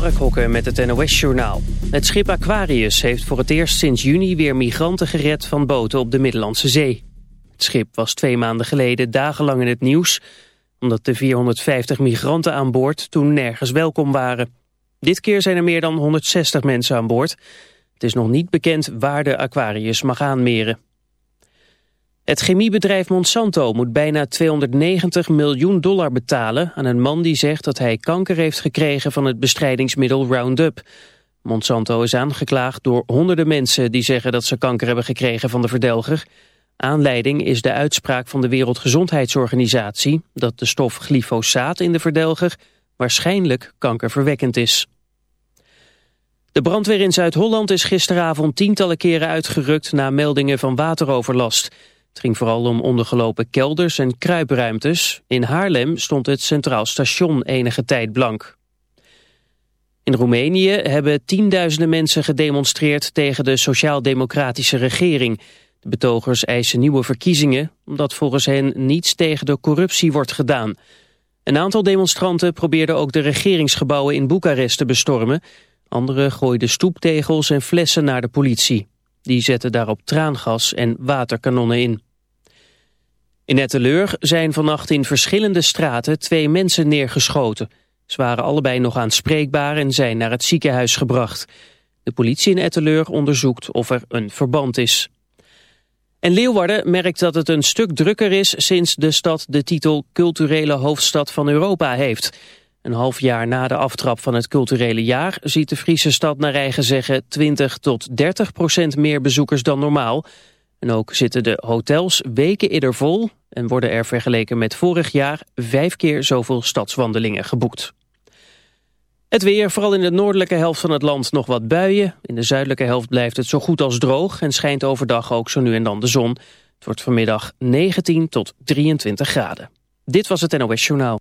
Mark Hokker met het NOS-journaal. Het schip Aquarius heeft voor het eerst sinds juni weer migranten gered van boten op de Middellandse Zee. Het schip was twee maanden geleden dagenlang in het nieuws... omdat de 450 migranten aan boord toen nergens welkom waren. Dit keer zijn er meer dan 160 mensen aan boord. Het is nog niet bekend waar de Aquarius mag aanmeren. Het chemiebedrijf Monsanto moet bijna 290 miljoen dollar betalen aan een man die zegt dat hij kanker heeft gekregen van het bestrijdingsmiddel Roundup. Monsanto is aangeklaagd door honderden mensen die zeggen dat ze kanker hebben gekregen van de verdelger. Aanleiding is de uitspraak van de Wereldgezondheidsorganisatie dat de stof glyfosaat in de verdelger waarschijnlijk kankerverwekkend is. De brandweer in Zuid-Holland is gisteravond tientallen keren uitgerukt na meldingen van wateroverlast. Het ging vooral om ondergelopen kelders en kruipruimtes. In Haarlem stond het Centraal Station enige tijd blank. In Roemenië hebben tienduizenden mensen gedemonstreerd tegen de sociaal-democratische regering. De betogers eisen nieuwe verkiezingen, omdat volgens hen niets tegen de corruptie wordt gedaan. Een aantal demonstranten probeerden ook de regeringsgebouwen in Boekarest te bestormen. Anderen gooiden stoeptegels en flessen naar de politie. Die zetten daarop traangas en waterkanonnen in. In Etteleur zijn vannacht in verschillende straten twee mensen neergeschoten. Ze waren allebei nog aanspreekbaar en zijn naar het ziekenhuis gebracht. De politie in Etteleur onderzoekt of er een verband is. En Leeuwarden merkt dat het een stuk drukker is sinds de stad de titel culturele hoofdstad van Europa heeft. Een half jaar na de aftrap van het culturele jaar ziet de Friese stad naar eigen zeggen 20 tot 30 procent meer bezoekers dan normaal. En ook zitten de hotels weken eerder vol en worden er vergeleken met vorig jaar vijf keer zoveel stadswandelingen geboekt. Het weer, vooral in de noordelijke helft van het land nog wat buien. In de zuidelijke helft blijft het zo goed als droog en schijnt overdag ook zo nu en dan de zon. Het wordt vanmiddag 19 tot 23 graden. Dit was het NOS Journaal.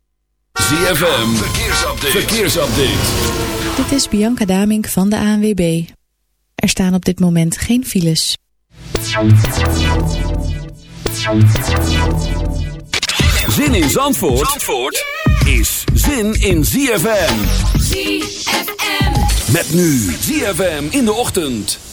ZFM, verkeersupdate. verkeersupdate. Dit is Bianca Damink van de ANWB. Er staan op dit moment geen files. Zin in Zandvoort, Zandvoort is zin in ZFM. ZFM. Met nu ZFM in de ochtend.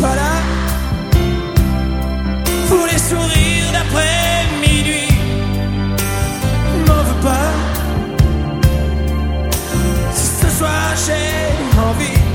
Pas là pour les sourires d'après minuit. M'en veux pas. Si ce soir j'ai envie,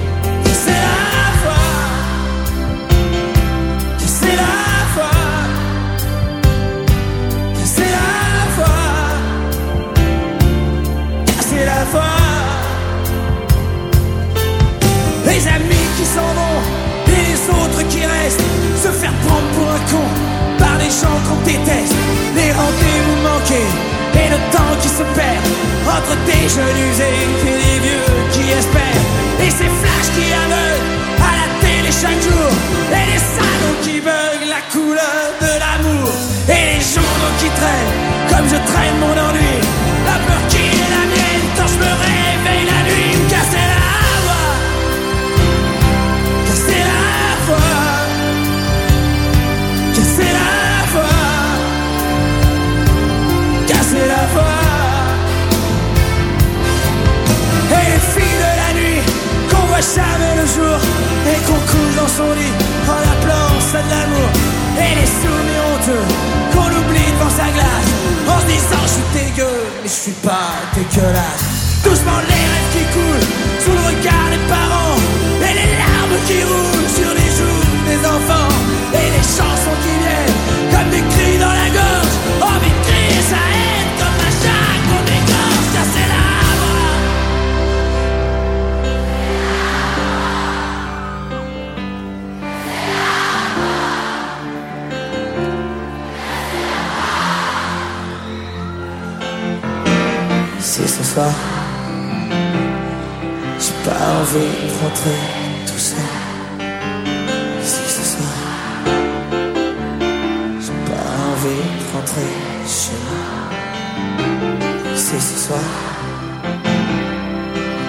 Si ce soir,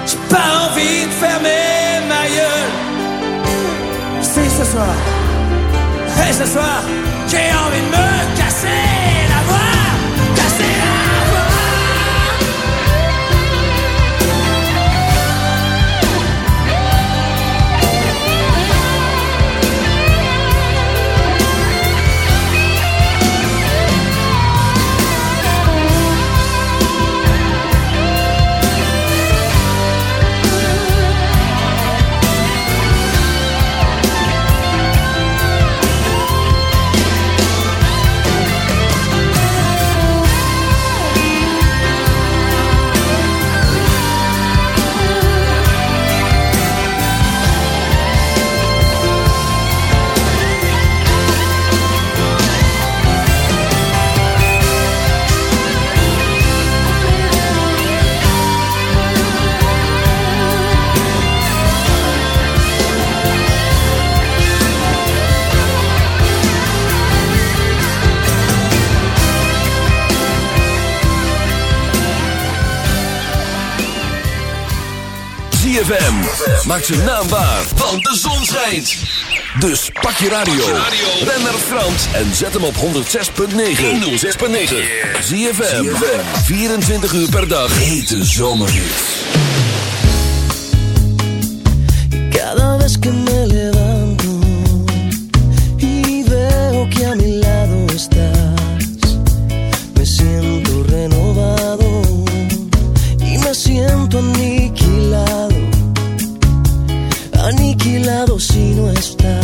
j'ai pas envie de fermer ma gueule. Si ce soir, et ce soir, j'ai envie de me ZFM. Maak naam waar, want de zon schijnt. Dus pak je radio. Ben naar Frans en zet hem op 106.9. 106.9. ZFM. 24 uur per dag. Hete zomerhits. Cada vez que me está.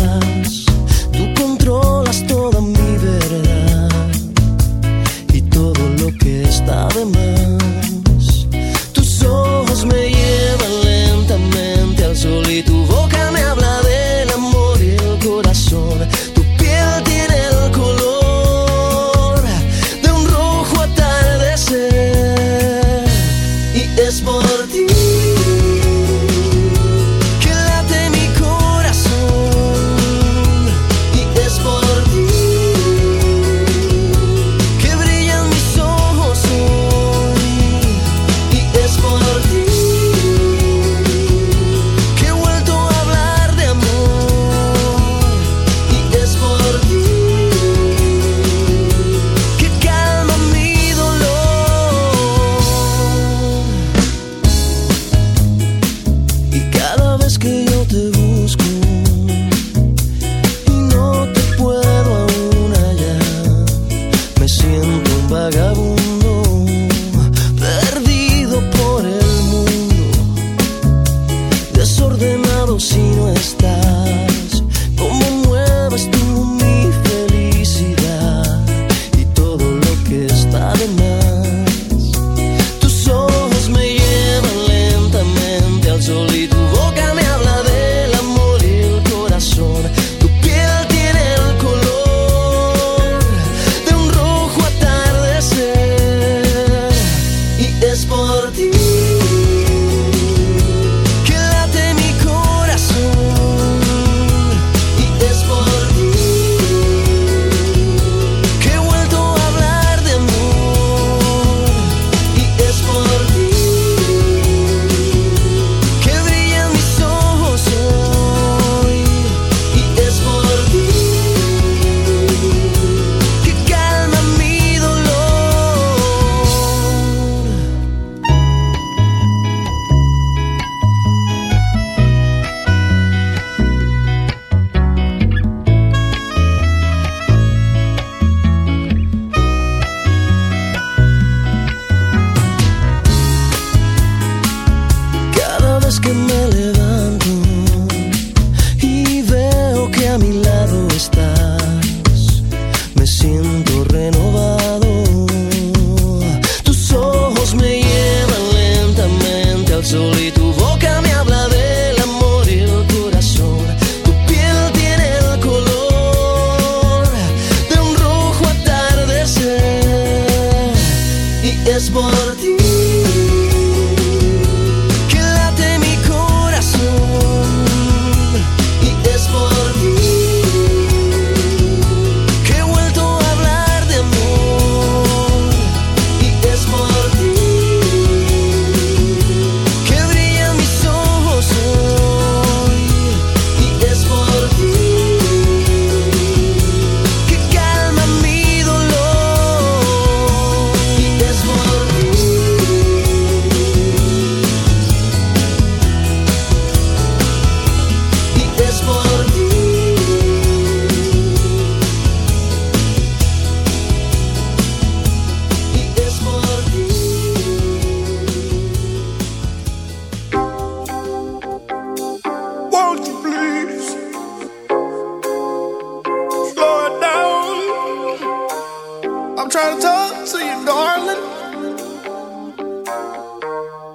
Trying to talk to you, darling.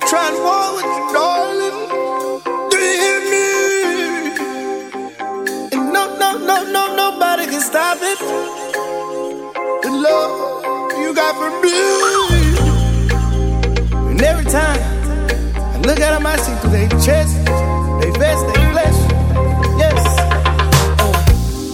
Trying to walk with you, darling. Do you hear me? And no, no, no, no, nobody can stop it. The love you got for me. And every time I look out of I see through their chest, they vest, they flesh.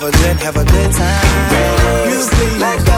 have a good, have a good time. Music go.